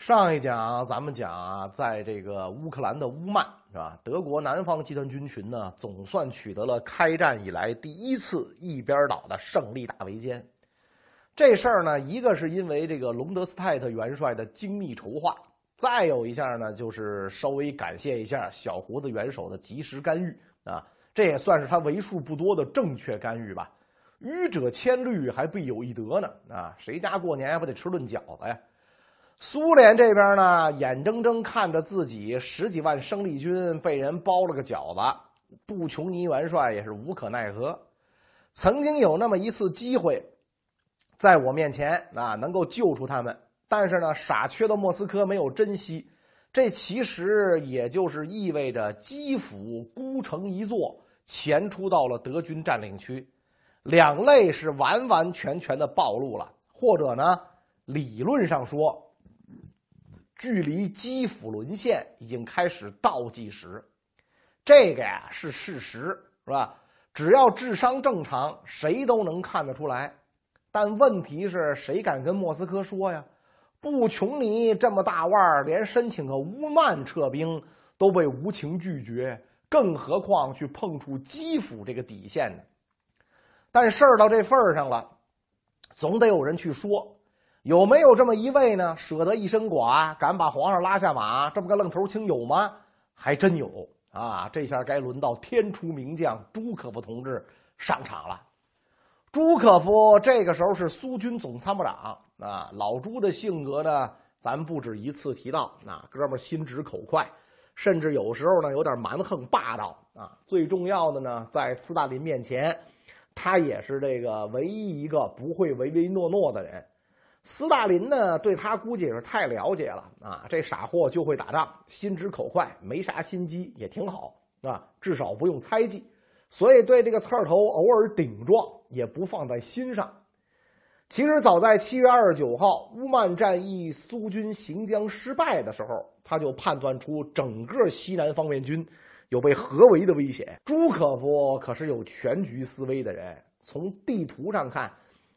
上一讲咱们讲啊，在这个乌克兰的乌曼是吧？德国南方集团军群呢，总算取得了开战以来第一次一边倒的胜利大围歼。这事儿呢，一个是因为这个隆德斯泰特元帅的精密筹划，再有一下呢，就是稍微感谢一下小胡子元首的及时干预啊，这也算是他为数不多的正确干预吧。愚者千虑，还必有一得呢啊！谁家过年还不得吃顿饺子呀？苏联这边呢，眼睁睁看着自己十几万生力军被人包了个饺子，布琼尼元帅也是无可奈何。曾经有那么一次机会，在我面前啊，能够救出他们，但是呢，傻缺的莫斯科没有珍惜。这其实也就是意味着基辅孤城一座，前出到了德军占领区，两类是完完全全的暴露了，或者呢，理论上说。距离基辅沦陷已经开始倒计时，这个呀是事实，是吧？只要智商正常，谁都能看得出来。但问题是谁敢跟莫斯科说呀？布琼尼这么大腕儿，连申请个乌曼撤兵都被无情拒绝，更何况去碰触基辅这个底线呢？但事儿到这份上了，总得有人去说。有没有这么一位呢？舍得一身剐，敢把皇上拉下马，这么个愣头青有吗？还真有啊！这下该轮到天出名将朱可夫同志上场了。朱可夫这个时候是苏军总参谋长啊。老朱的性格呢，咱不止一次提到。啊哥们心直口快，甚至有时候呢有点蛮横霸道啊。最重要的呢，在斯大林面前，他也是这个唯一一个不会唯唯诺诺的人。斯大林呢，对他估计也是太了解了啊！这傻货就会打仗，心直口快，没啥心机，也挺好啊，至少不用猜忌，所以对这个刺儿头偶尔顶撞也不放在心上。其实早在七月二十九号乌曼战役苏军行将失败的时候，他就判断出整个西南方面军有被合围的危险。朱可夫可是有全局思维的人，从地图上看。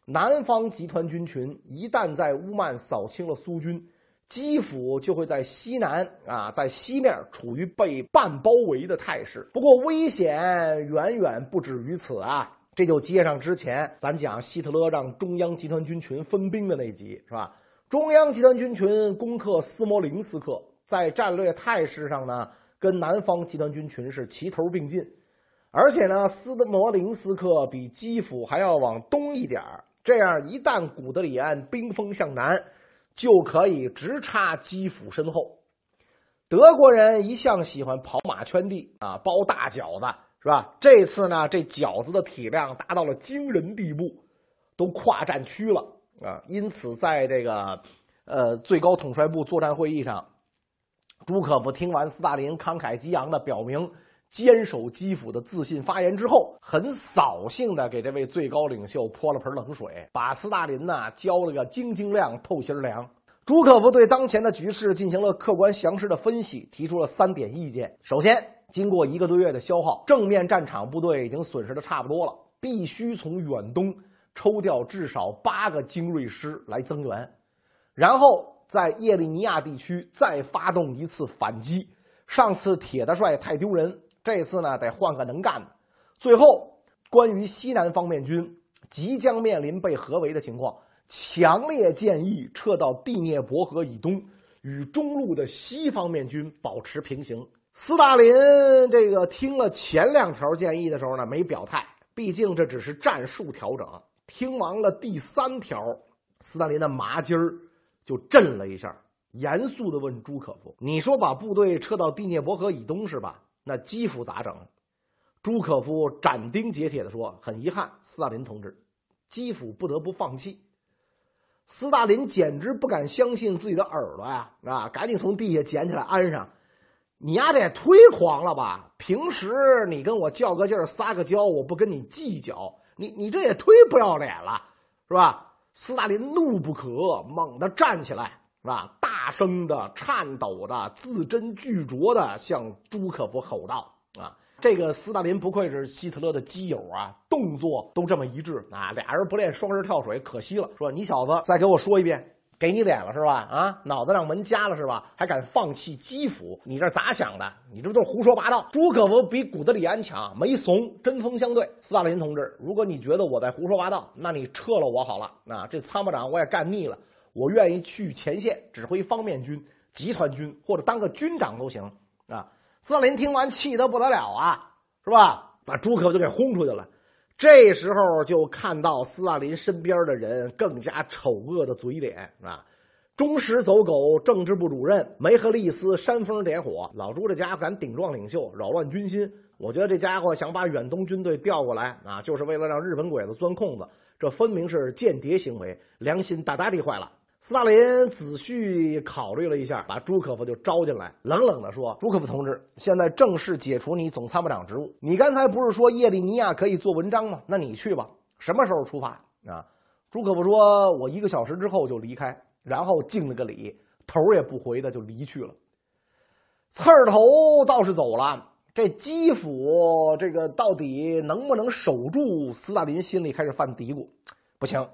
南方集团军群一旦在乌曼扫清了苏军，基辅就会在西南啊，在西面处于被半包围的态势。不过危险远远不止于此啊！这就接上之前咱讲希特勒让中央集团军群分兵的那集是吧？中央集团军群攻克斯摩棱斯克，在战略态势上呢，跟南方集团军群是齐头并进，而且呢，斯摩林斯克比基辅还要往东一点。这样一旦古德里安兵锋向南，就可以直插基辅身后。德国人一向喜欢跑马圈地啊，包大饺子是吧？这次呢，这饺子的体量达到了惊人地步，都跨战区了啊！因此，在这个呃最高统帅部作战会议上，朱可夫听完斯大林慷慨激昂的表明。坚守基辅的自信发言之后，很扫兴的给这位最高领袖泼了盆冷水，把斯大林呢浇了个晶晶亮、透心凉。朱可夫对当前的局势进行了客观详实的分析，提出了三点意见。首先，经过一个多月的消耗，正面战场部队已经损失的差不多了，必须从远东抽调至少八个精锐师来增援，然后在叶利尼亚地区再发动一次反击。上次铁大帅太丢人。这次呢，得换个能干的。最后，关于西南方面军即将面临被合围的情况，强烈建议撤到第聂伯河以东，与中路的西方面军保持平行。斯大林这个听了前两条建议的时候呢，没表态，毕竟这只是战术调整。听完了第三条，斯大林的麻筋儿就震了一下，严肃的问朱可夫：“你说把部队撤到第聂伯河以东是吧？”那基辅咋整？朱可夫斩钉截铁的说：“很遗憾，斯大林同志，基辅不得不放弃。”斯大林简直不敢相信自己的耳朵呀！啊，赶紧从地下捡起来安上。你丫这也忒狂了吧？平时你跟我较个劲儿、撒个娇，我不跟你计较。你你这也忒不要脸了，是吧？斯大林怒不可，猛地站起来。是吧？大声的、颤抖的、字斟句酌的向朱可夫吼道：“啊，这个斯大林不愧是希特勒的基友啊，动作都这么一致啊！俩人不练双人跳水，可惜了。说你小子再给我说一遍，给你脸了是吧？啊，脑子让门夹了是吧？还敢放弃基辅？你这咋想的？你这不都是胡说八道？朱可夫比古德里安强，没怂，针锋相对。斯大林同志，如果你觉得我在胡说八道，那你撤了我好了。啊，这参谋长我也干腻了，我愿意去前线指挥方面军、集团军，或者当个军长都行。啊，斯大林听完气得不得了啊，是吧？把朱可夫就给轰出去了。这时候就看到斯大林身边的人更加丑恶的嘴脸啊！忠实走狗政治部主任梅赫利斯煽风点火，老朱这家伙敢顶撞领袖，扰乱军心。我觉得这家伙想把远东军队调过来啊，就是为了让日本鬼子钻空子，这分明是间谍行为，良心大大地坏了。斯大林仔细考虑了一下，把朱可夫就招进来，冷冷的说：“朱可夫同志，现在正式解除你总参谋长职务。你刚才不是说叶利尼亚可以做文章吗？那你去吧。什么时候出发啊？”朱可夫说：“我一个小时之后就离开。”然后敬了个礼，头也不回的就离去了。刺儿头倒是走了，这基辅这个到底能不能守住？斯大林心里开始犯嘀咕：不行。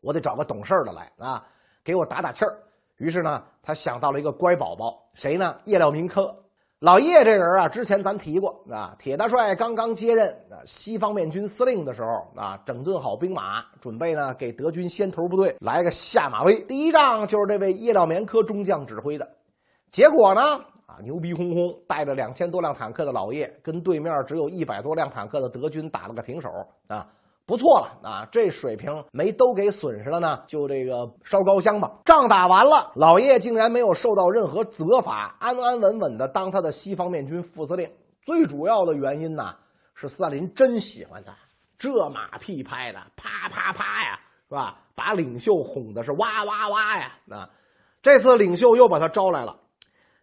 我得找个懂事的来啊，给我打打气儿。于是呢，他想到了一个乖宝宝，谁呢？叶廖明科老叶这人啊，之前咱提过啊。铁大帅刚刚接任啊西方面军司令的时候啊，整顿好兵马，准备呢给德军先头部队来个下马威。第一仗就是这位叶廖棉科中将指挥的。结果呢啊，牛逼哄哄，带着两千多辆坦克的老叶，跟对面只有一百多辆坦克的德军打了个平手啊。不错了啊，这水平没都给损失了呢，就这个烧高香吧。仗打完了，老叶竟然没有受到任何责罚，安安稳稳的当他的西方面军副司令。最主要的原因呢，是斯大林真喜欢他，这马屁拍的啪啪啪呀，是吧？把领袖哄的是哇哇哇呀！啊，这次领袖又把他招来了。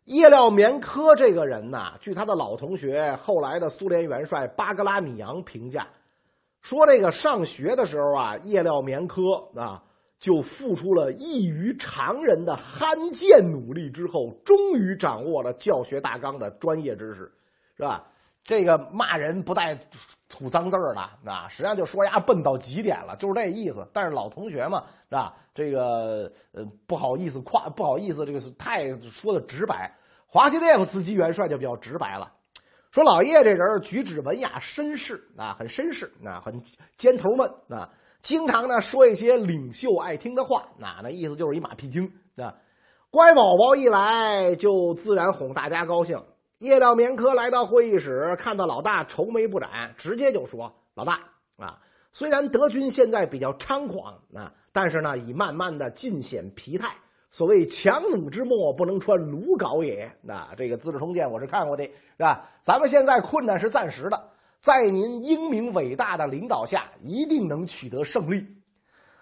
叶廖棉科这个人呢，据他的老同学后来的苏联元帅巴格拉米扬评价。说这个上学的时候啊，叶廖棉科啊就付出了异于常人的罕见努力之后，终于掌握了教学大纲的专业知识，是吧？这个骂人不带吐脏字儿的啊，实际上就说呀笨到极点了，就是这意思。但是老同学嘛，是吧？这个呃不好意思夸，不好意思，这个太说的直白。华西列夫斯基元帅就比较直白了。说老叶这人举止文雅绅士啊，很绅士啊，很尖头们啊，经常呢说一些领袖爱听的话，那那意思就是一马屁精啊。乖宝宝一来就自然哄大家高兴。叶廖棉科来到会议室，看到老大愁眉不展，直接就说：“老大啊，虽然德军现在比较猖狂啊，但是呢，已慢慢的尽显疲态。”所谓强弩之末不能穿鲁缟也，那这个《资治通鉴》我是看过的，是吧？咱们现在困难是暂时的，在您英明伟大的领导下，一定能取得胜利。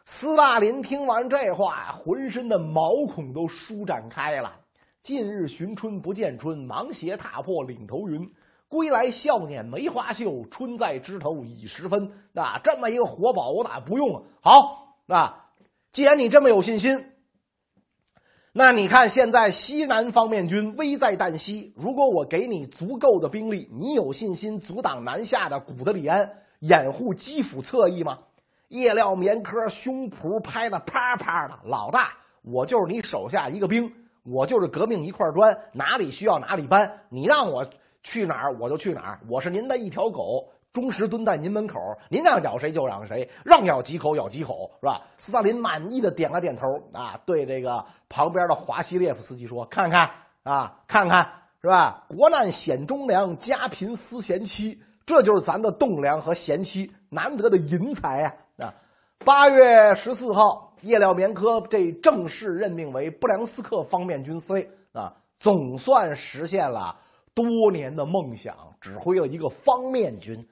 斯大林听完这话，浑身的毛孔都舒展开了。近日寻春不见春，芒鞋踏破岭头云。归来笑脸梅花秀，春在枝头已十分。啊，这么一个活宝，我咋不用啊？好，啊，既然你这么有信心。那你看，现在西南方面军危在旦夕。如果我给你足够的兵力，你有信心阻挡南下的古德里安，掩护基辅侧翼吗？叶廖棉科胸脯拍的啪啪的，老大，我就是你手下一个兵，我就是革命一块砖，哪里需要哪里搬，你让我去哪儿我就去哪儿，我是您的一条狗。忠实蹲在您门口，您让咬谁就让谁，让咬几口咬几口，是吧？斯大林满意的点了点头啊，对这个旁边的华西列夫斯基说：“看看啊，看看是吧？国难显忠良，家贫思贤妻，这就是咱的栋梁和贤妻，难得的人才啊！”啊，八月十四号，叶廖棉科这正式任命为布良斯克方面军司令啊，总算实现了多年的梦想，指挥了一个方面军。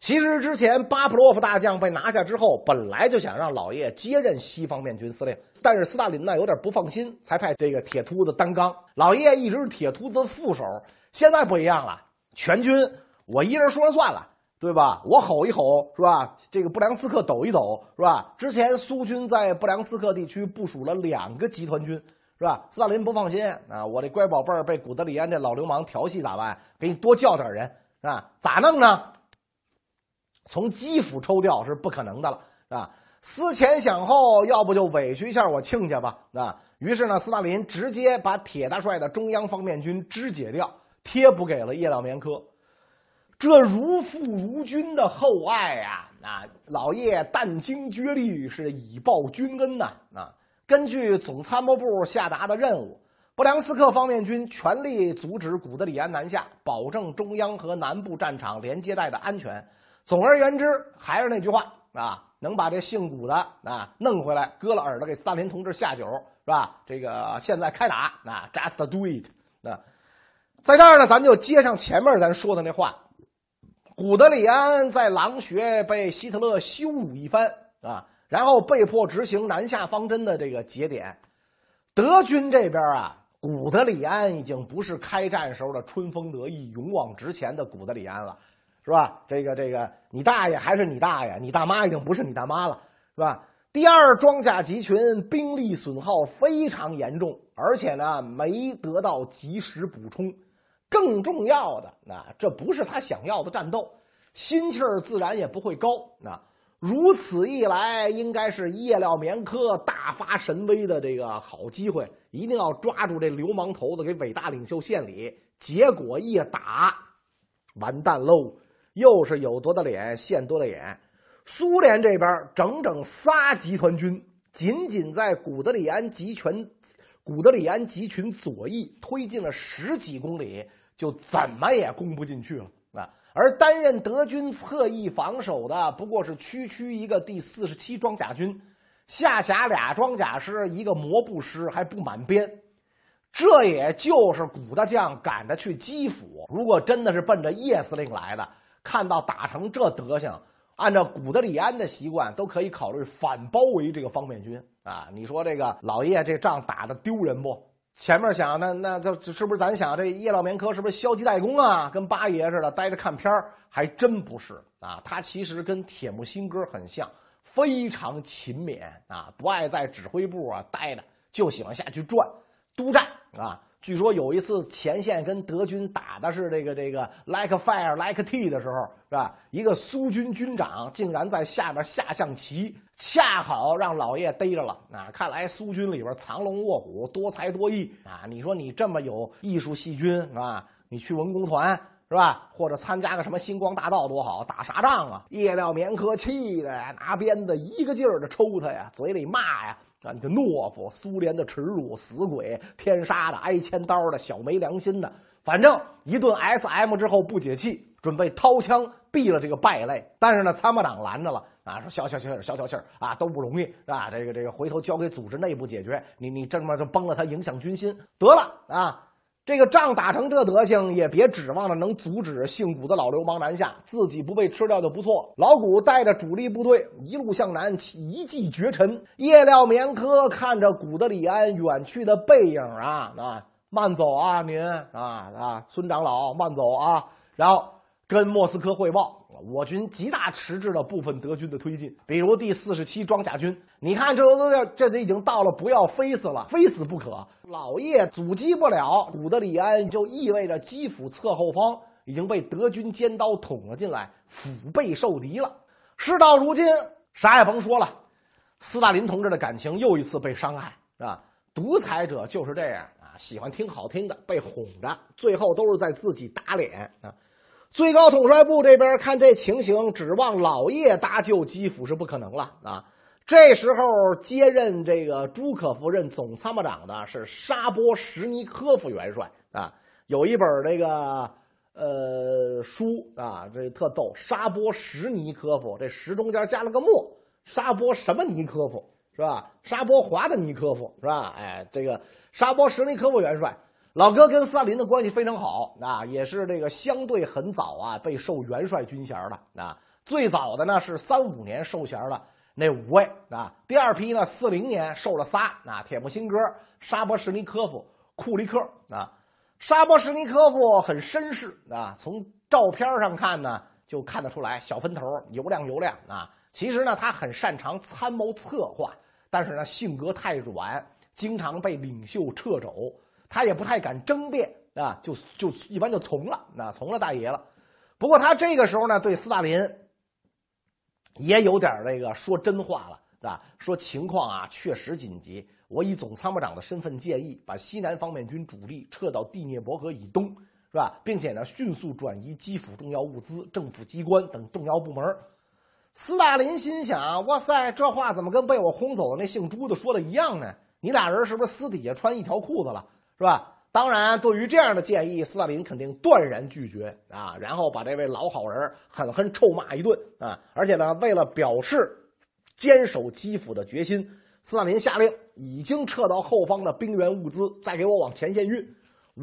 其实之前巴甫洛夫大将被拿下之后，本来就想让老叶接任西方面军司令，但是斯大林呢有点不放心，才派这个铁秃子担纲。老叶一直是铁秃子的副手，现在不一样了，全军我一人说了算了，对吧？我吼一吼是吧？这个布良斯克抖一抖是吧？之前苏军在布良斯克地区部署了两个集团军是吧？斯大林不放心啊，我这乖宝贝儿被古德里安这老流氓调戏咋办？给你多叫点人是吧？咋弄呢？从基辅抽调是不可能的了，啊？思前想后，要不就委屈一下我亲家吧。啊，于是呢，斯大林直接把铁大帅的中央方面军肢解掉，贴补给了叶廖棉科。这如父如君的厚爱呀，啊，老叶殚精竭虑是以报君恩呐。啊，根据总参谋部下达的任务，布良斯克方面军全力阻止古德里安南下，保证中央和南部战场连接带的安全。总而言之，还是那句话啊。能把这姓古的啊弄回来，割了耳朵给斯大林同志下酒是吧？这个现在开打啊，just do it 啊！在这儿呢，咱就接上前面咱说的那话，古德里安在狼穴被希特勒羞辱一番啊，然后被迫执行南下方针的这个节点。德军这边啊，古德里安已经不是开战时候的春风得意、勇往直前的古德里安了。是吧？这个这个，你大爷还是你大爷，你大妈已经不是你大妈了，是吧？第二装甲集群兵力损耗非常严重，而且呢没得到及时补充。更重要的，那这不是他想要的战斗，心气儿自然也不会高。那如此一来，应该是叶廖棉科大发神威的这个好机会，一定要抓住这流氓头子，给伟大领袖献礼。结果一打，完蛋喽！又是有多大脸现多大眼，苏联这边整整仨集团军，仅仅在古德里安集群、古德里安集群左翼推进了十几公里，就怎么也攻不进去了啊！而担任德军侧翼防守的，不过是区区一个第四十七装甲军，下辖俩装甲师，一个摩步师，还不满编。这也就是古大将赶着去基辅，如果真的是奔着叶司令来的。看到打成这德行，按照古德里安的习惯，都可以考虑反包围这个方面军啊！你说这个老叶这仗打的丢人不？前面想那那这是不是咱想这叶老棉科是不是消极怠工啊？跟八爷似的待着看片还真不是啊！他其实跟铁木辛哥很像，非常勤勉啊，不爱在指挥部啊待着，就喜欢下去转督战啊。据说有一次前线跟德军打的是这个这个 like fire like tea 的时候，是吧？一个苏军军长竟然在下面下象棋，恰好让老叶逮着了。啊，看来苏军里边藏龙卧虎，多才多艺啊！你说你这么有艺术细菌啊，你去文工团是吧？或者参加个什么星光大道多好，打啥仗啊？叶廖棉科气的呀拿鞭子一个劲儿的抽他呀，嘴里骂呀。啊，你个懦夫，苏联的耻辱，死鬼，天杀的，挨千刀的，小没良心的，反正一顿 S M 之后不解气，准备掏枪毙了这个败类。但是呢，参谋长拦着了啊，说消消气，消消气啊，都不容易啊，这个这个回头交给组织内部解决。你你这么就崩了他，影响军心，得了啊。这个仗打成这德行，也别指望着能阻止姓古的老流氓南下，自己不被吃掉就不错。老古带着主力部队一路向南，一骑绝尘。夜料棉科看着古德里安远去的背影啊啊，慢走啊您啊啊，孙长老慢走啊，然后跟莫斯科汇报。我军极大迟滞了部分德军的推进，比如第四十七装甲军。你看，这都这这都已经到了不要非死了，非死不可。老叶阻击不了古德里安，就意味着基辅侧后方已经被德军尖刀捅了进来，腹背受敌了。事到如今，啥也甭说了，斯大林同志的感情又一次被伤害，是吧？独裁者就是这样啊，喜欢听好听的，被哄着，最后都是在自己打脸啊。最高统帅部这边看这情形，指望老叶搭救基辅是不可能了啊！这时候接任这个朱可夫任总参谋长的是沙波什尼科夫元帅啊。有一本这个呃书啊，这特逗，沙波什尼科夫这什中间加了个莫，沙波什么尼科夫是吧？沙波华的尼科夫是吧？哎，这个沙波什尼科夫元帅。老哥跟斯大林的关系非常好啊，也是这个相对很早啊被授元帅军衔的啊。最早的呢是三五年授衔的那五位啊，第二批呢四零年授了仨啊，铁木辛哥、沙波什尼科夫、库利克啊。沙波什尼科夫很绅士啊，从照片上看呢就看得出来，小分头，油亮油亮啊。其实呢他很擅长参谋策划，但是呢性格太软，经常被领袖掣肘。他也不太敢争辩啊，就就一般就从了，那从了大爷了。不过他这个时候呢，对斯大林也有点这个说真话了啊，说情况啊确实紧急，我以总参谋长的身份建议，把西南方面军主力撤到第聂伯河以东，是吧？并且呢，迅速转移基辅重要物资、政府机关等重要部门。斯大林心想：哇塞，这话怎么跟被我轰走的那姓朱的说的一样呢？你俩人是不是私底下穿一条裤子了？是吧？当然，对于这样的建议，斯大林肯定断然拒绝啊！然后把这位老好人狠狠臭骂一顿啊！而且呢，为了表示坚守基辅的决心，斯大林下令已经撤到后方的兵员物资，再给我往前线运。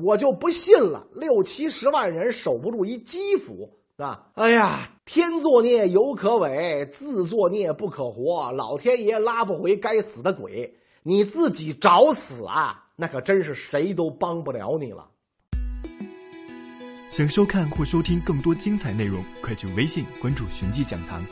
我就不信了，六七十万人守不住一基辅。是吧？哎呀，天作孽犹可违，自作孽不可活。老天爷拉不回该死的鬼，你自己找死啊！那可真是谁都帮不了你了。想收看或收听更多精彩内容，快去微信关注“寻迹讲堂”。